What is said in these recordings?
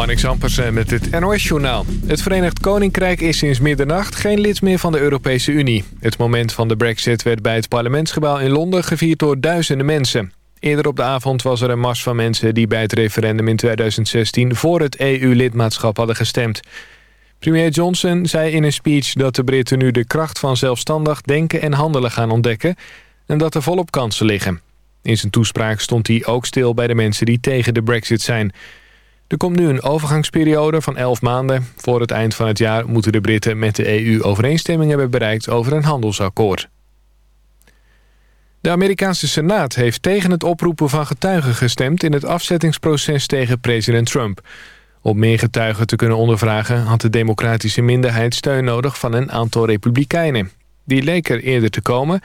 Marnix Ampersen met het NOS-journaal. Het Verenigd Koninkrijk is sinds middernacht geen lid meer van de Europese Unie. Het moment van de brexit werd bij het parlementsgebouw in Londen gevierd door duizenden mensen. Eerder op de avond was er een mars van mensen die bij het referendum in 2016 voor het EU-lidmaatschap hadden gestemd. Premier Johnson zei in een speech dat de Britten nu de kracht van zelfstandig denken en handelen gaan ontdekken en dat er volop kansen liggen. In zijn toespraak stond hij ook stil bij de mensen die tegen de brexit zijn. Er komt nu een overgangsperiode van 11 maanden. Voor het eind van het jaar moeten de Britten met de EU overeenstemming hebben bereikt over een handelsakkoord. De Amerikaanse Senaat heeft tegen het oproepen van getuigen gestemd... in het afzettingsproces tegen president Trump. Om meer getuigen te kunnen ondervragen... had de democratische minderheid steun nodig van een aantal republikeinen. Die leek er eerder te komen...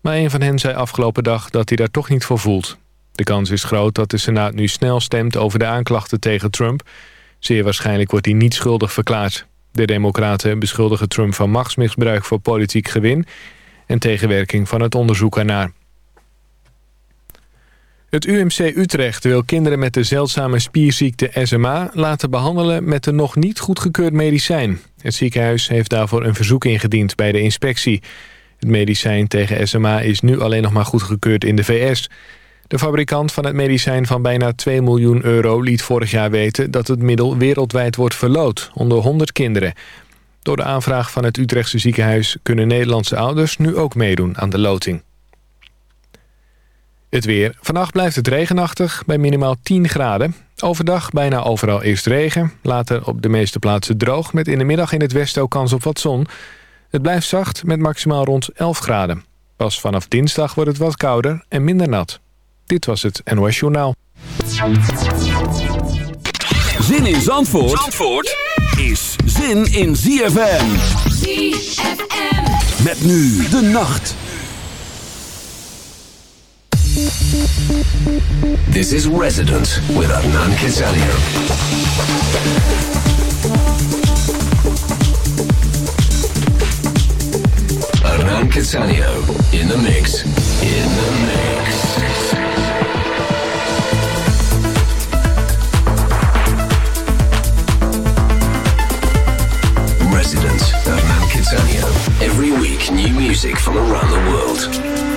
maar een van hen zei afgelopen dag dat hij daar toch niet voor voelt. De kans is groot dat de Senaat nu snel stemt over de aanklachten tegen Trump. Zeer waarschijnlijk wordt hij niet schuldig verklaard. De democraten beschuldigen Trump van machtsmisbruik voor politiek gewin... en tegenwerking van het onderzoek ernaar. Het UMC Utrecht wil kinderen met de zeldzame spierziekte SMA... laten behandelen met een nog niet goedgekeurd medicijn. Het ziekenhuis heeft daarvoor een verzoek ingediend bij de inspectie. Het medicijn tegen SMA is nu alleen nog maar goedgekeurd in de VS... De fabrikant van het medicijn van bijna 2 miljoen euro liet vorig jaar weten... dat het middel wereldwijd wordt verloot onder 100 kinderen. Door de aanvraag van het Utrechtse ziekenhuis... kunnen Nederlandse ouders nu ook meedoen aan de loting. Het weer. Vannacht blijft het regenachtig bij minimaal 10 graden. Overdag bijna overal eerst regen. Later op de meeste plaatsen droog... met in de middag in het westen ook kans op wat zon. Het blijft zacht met maximaal rond 11 graden. Pas vanaf dinsdag wordt het wat kouder en minder nat. Dit was het NOS Journaal. Zin in Zandvoort, Zandvoort is zin in ZFM. ZFM. Met nu de nacht. This is Resident with Adnan Kizania. Adnan Catania in the mix. In the mix. Catania. Every week, new music from around the world.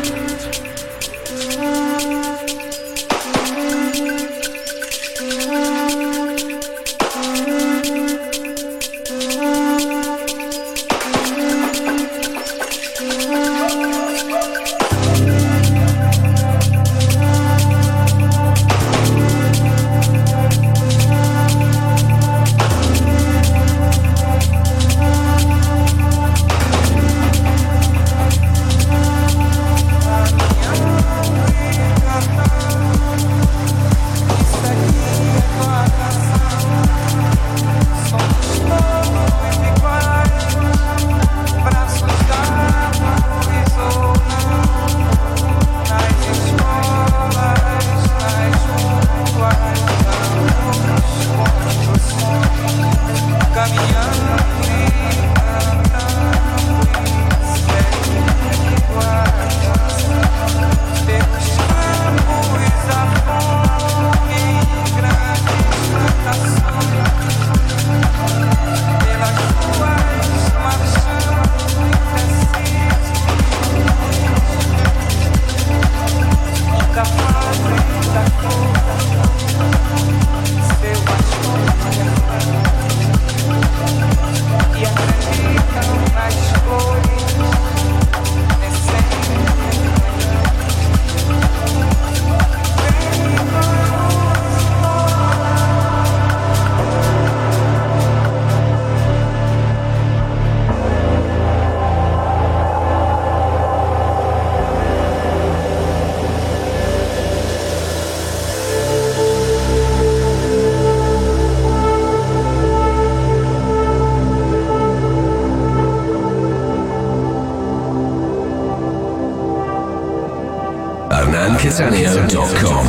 antonio.com.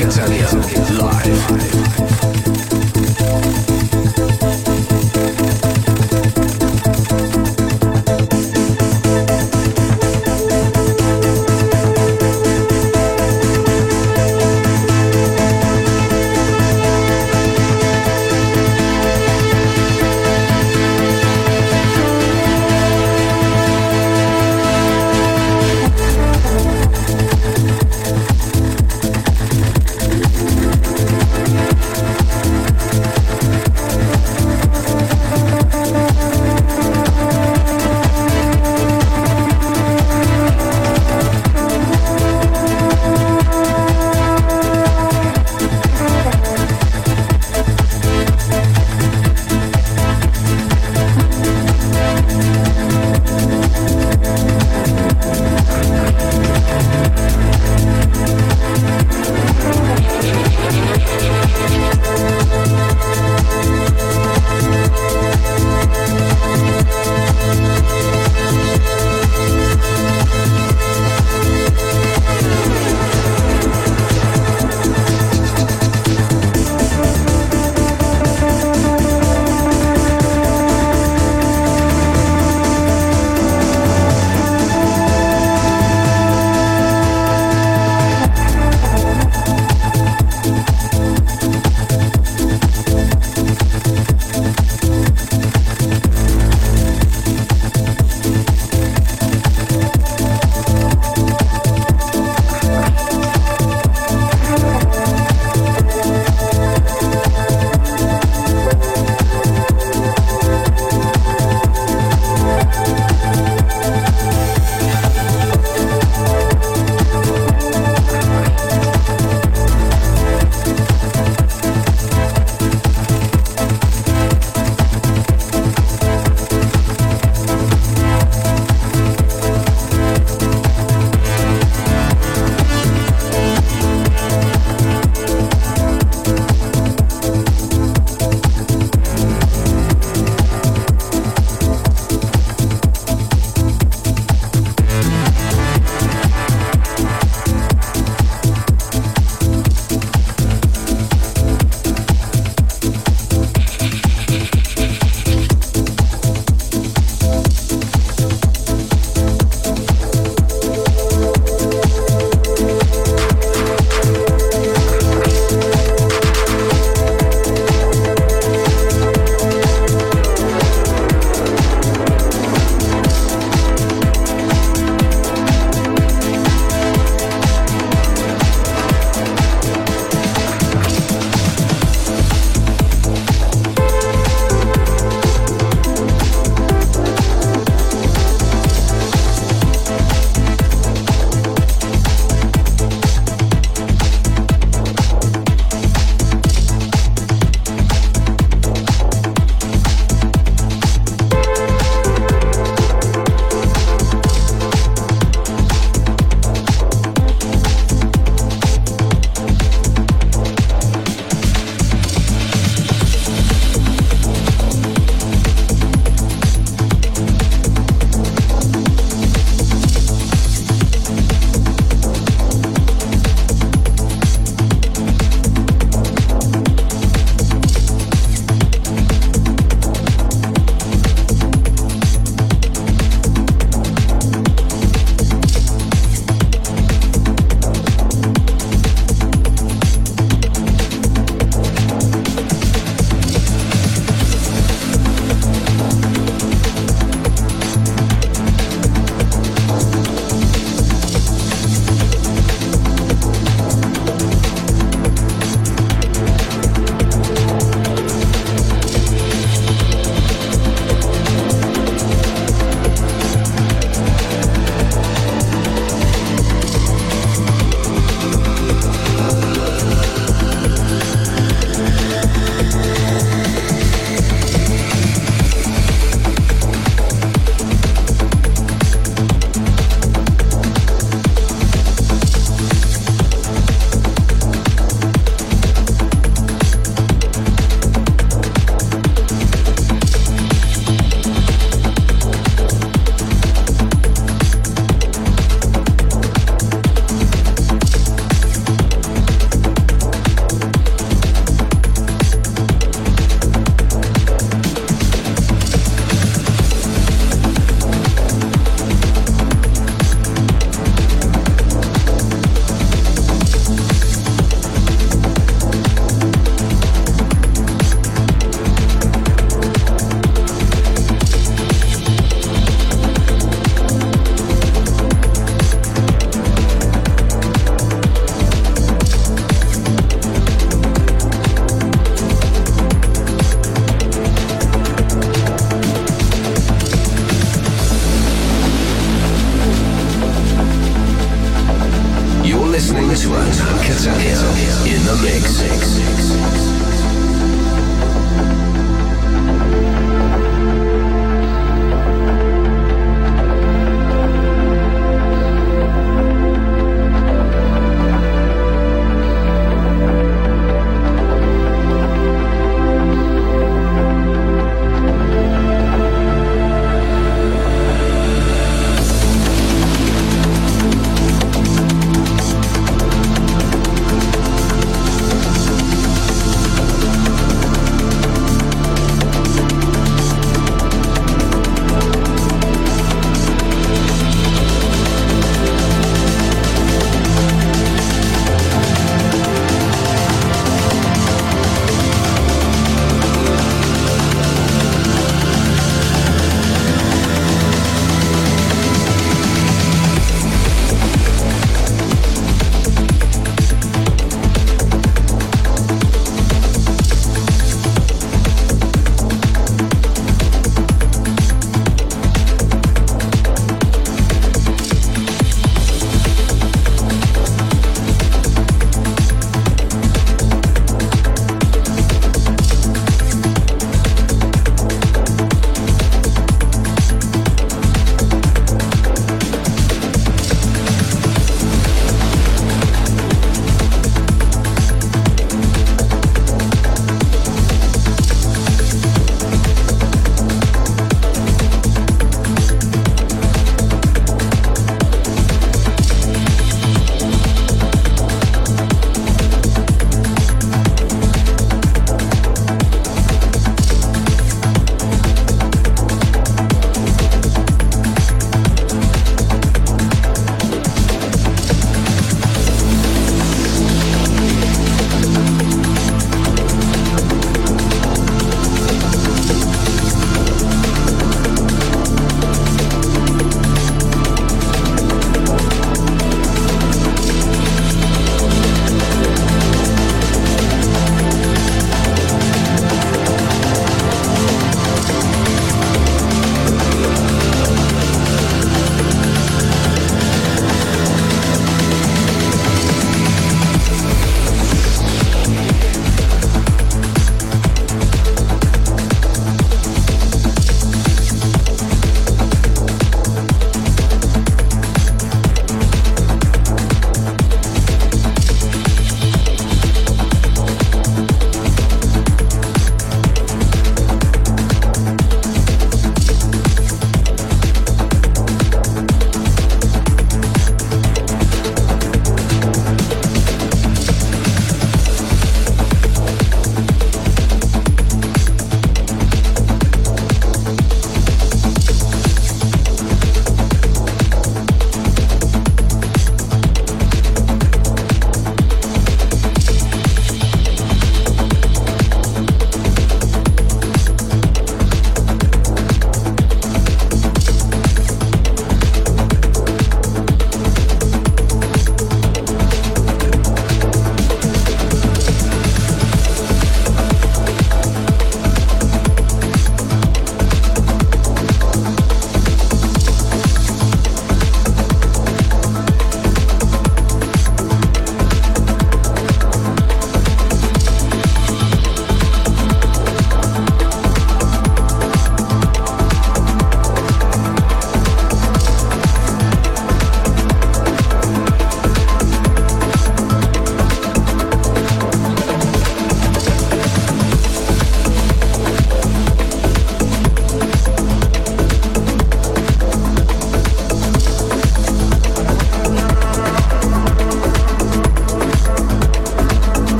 Kentucky.